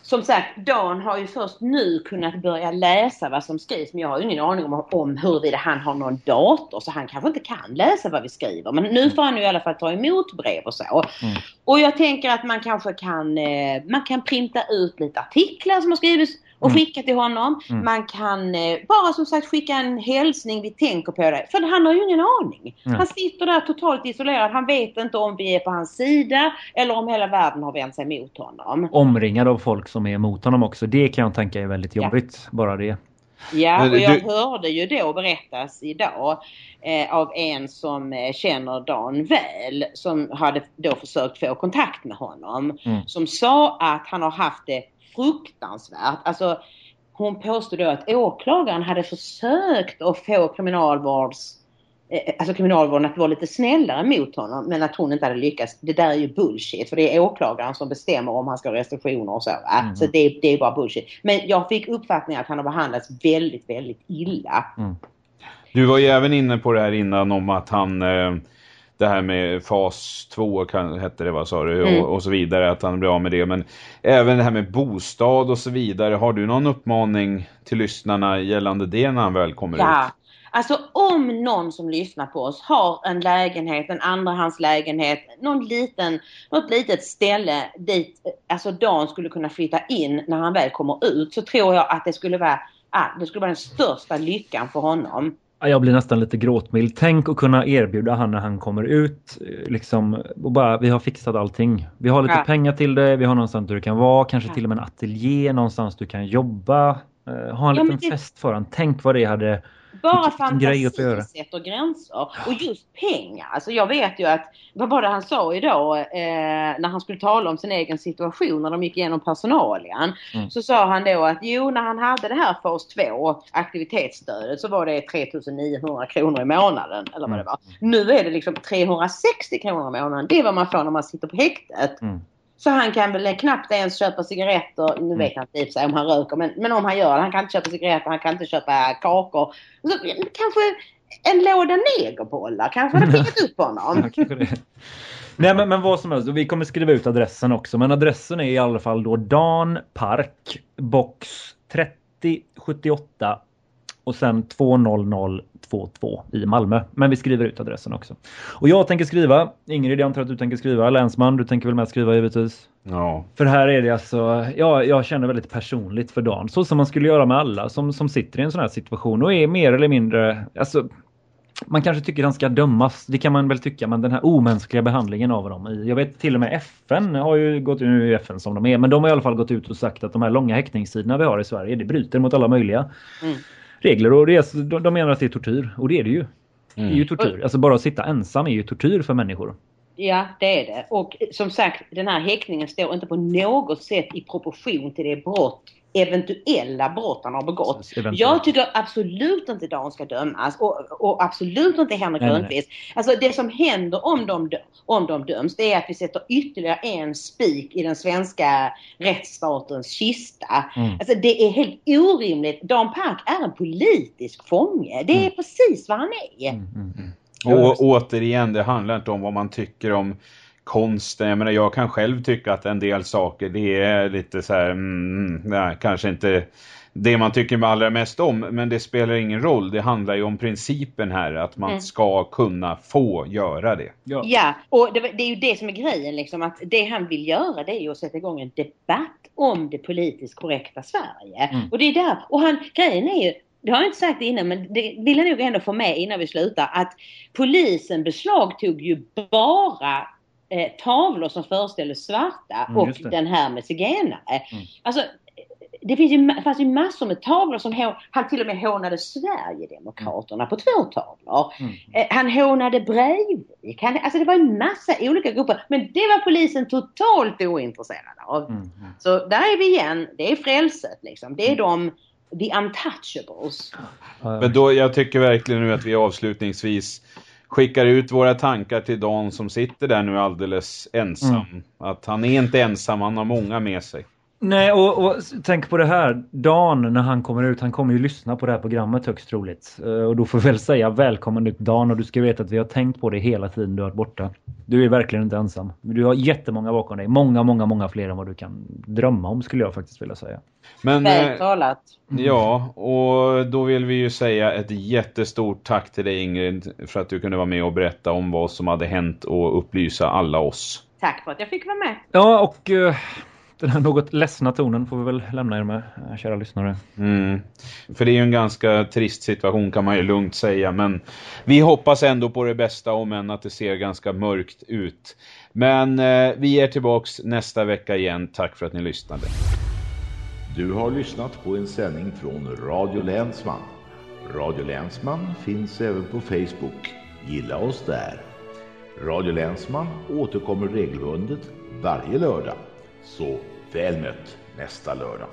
som sagt, Dan har ju först nu kunnat börja läsa vad som skrivs men jag har ju ingen aning om, om huruvida han har någon dator så han kanske inte kan läsa vad vi skriver. Men nu får han ju i alla fall ta emot brev och så. Mm. Och jag tänker att man kanske kan, eh, man kan printa ut lite artiklar som har skrivits och mm. skicka till honom. Mm. Man kan eh, bara som sagt skicka en hälsning, vi tänker på dig. För han har ju ingen aning. Mm. Han sitter där totalt isolerad. Han vet inte om vi är på hans sida eller om hela världen har vänt sig mot honom. Omringad av folk som är emot honom också. Det kan jag tänka är väldigt jobbigt. Ja. Bara det. Ja, och jag hörde ju då berättas idag eh, av en som eh, känner Dan väl som hade då försökt få kontakt med honom. Mm. Som sa att han har haft det fruktansvärt. Alltså hon påstod då att åklagaren hade försökt att få kriminalvårds eh, alltså kriminalvården att vara lite snällare mot honom men att hon inte hade lyckats. Det där är ju bullshit för det är åklagaren som bestämmer om han ska ha restriktioner och så. Mm. Så det, det, är bara bullshit. Men jag fick uppfattningen att han har behandlats väldigt, väldigt illa. Mm. Du var ju även inne på det här innan om att han eh det här med fas 2 kan, hette det vad sa du mm. och, och, så vidare att han blir av med det men även det här med bostad och så vidare har du någon uppmaning till lyssnarna gällande det när han väl kommer ja. ut? Alltså om någon som lyssnar på oss har en lägenhet, en andrahandslägenhet, någon liten, något litet ställe dit alltså Dan skulle kunna flytta in när han väl kommer ut så tror jag att det skulle vara, ah, det skulle vara den största lyckan för honom. Jag blir nästan lite gråtmild. Tänk att kunna erbjuda han när han kommer ut. Liksom, och bara, vi har fixat allting. Vi har lite ja. pengar till det. Vi har någonstans där du kan vara. Kanske ja. till och med en ateljé. Någonstans du kan jobba. Uh, ha en ja, liten det... fest för honom. Tänk vad det hade bara fantasi sätter gränser. Och just pengar. Alltså jag vet ju att, vad var det han sa idag eh, när han skulle tala om sin egen situation när de gick igenom personalian. Mm. Så sa han då att jo när han hade det här FAS 2 aktivitetsstödet så var det 3900 kronor i månaden. Eller vad det mm. var. Nu är det liksom 360 kronor i månaden. Det är vad man får när man sitter på häktet. Mm. Så han kan väl knappt ens köpa cigaretter. Nu vet jag inte i sig om han röker men, men om han gör det. Han kan inte köpa cigaretter, han kan inte köpa kakor. Så, kanske en låda negerbollar kanske hade piggat upp honom. Nej men, men vad som helst, vi kommer skriva ut adressen också. Men adressen är i alla fall då Dan Park, box 3078 och sen 20022 i Malmö. Men vi skriver ut adressen också. Och jag tänker skriva, Ingrid jag antar att du tänker skriva, länsman du tänker väl med att skriva givetvis? Ja. För här är det alltså, ja, jag känner väldigt personligt för Dan. Så som man skulle göra med alla som, som sitter i en sån här situation och är mer eller mindre, alltså man kanske tycker han ska dömas. Det kan man väl tycka. Men den här omänskliga behandlingen av dem. Jag vet till och med FN har ju gått nu i FN som de är. Men de har i alla fall gått ut och sagt att de här långa häktningstiderna vi har i Sverige. Det bryter mot alla möjliga mm regler. Och det är, de, de menar att det är tortyr. Och det är det ju. Mm. Det är ju mm. tortyr. Alltså bara att sitta ensam är ju tortyr för människor. Ja, det är det. Och som sagt, den här häktningen står inte på något sätt i proportion till det brott eventuella brott han har begått. Jag tycker absolut inte Dan ska dömas och, och absolut inte Henrik Rönnqvist. Alltså det som händer om de, om de döms det är att vi sätter ytterligare en spik i den svenska rättsstatens kista. Mm. Alltså det är helt orimligt. Dan Park är en politisk fånge. Det är mm. precis vad han är. Mm, mm, mm. och återigen, det handlar inte om vad man tycker om konsten. Jag menar, jag kan själv tycka att en del saker, det är lite så här, mm, nej, kanske inte det man tycker allra mest om, men det spelar ingen roll. Det handlar ju om principen här, att man mm. ska kunna få göra det. Ja, ja och det, det, är ju det som är grejen, liksom, att det han vill göra det är ju att sätta igång en debatt om det politiskt korrekta Sverige. Mm. Och det är där, och han, grejen är ju, det har jag inte sagt innan men det vill jag nog ändå få med innan vi slutar att polisen beslagtog ju bara eh, tavlor som föreställer svarta mm, och den här med zigenare. Mm. Alltså, det finns ju, fanns ju massor med tavlor som han till och med hånade Sverigedemokraterna mm. på två tavlor. Mm. Eh, han hånade Breivik. Han, alltså det var en massa olika grupper. Men det var polisen totalt ointresserad av. Mm. mm. Så där är vi igen. Det är frälset liksom. Det är de the untouchables. Men då, jag tycker verkligen nu att vi avslutningsvis skickar ut våra tankar till Dan som sitter där nu alldeles ensam. Mm. Att han är inte ensam, han har många med sig. Nej, och, och tänk på det här. Dan, när han kommer ut, han kommer ju lyssna på det här programmet högst troligt. Eh, och då får vi väl säga välkommen ut Dan och du ska veta att vi har tänkt på det hela tiden du har varit borta. Du är verkligen inte ensam. Du har jättemånga bakom dig. Många, många, många fler än vad du kan drömma om skulle jag faktiskt vilja säga. Men, Väl eh, talat. Ja, och då vill vi ju säga ett jättestort tack till dig Ingrid för att du kunde vara med och berätta om vad som hade hänt och upplysa alla oss. Tack för att jag fick vara med. Ja, och eh, den här något ledsna tonen får vi väl lämna er med, eh, kära lyssnare. Mm. För det är ju en ganska trist situation kan man ju lugnt säga. Men vi hoppas ändå på det bästa om än att det ser ganska mörkt ut. Men eh, vi är tillbaks nästa vecka igen. Tack för att ni lyssnade. Du har lyssnat på en sändning från Radio Länsman. Radio Länsman finns även på Facebook. Gilla oss där. Radio Länsman återkommer regelbundet varje lördag. Så väl mött nästa lördag.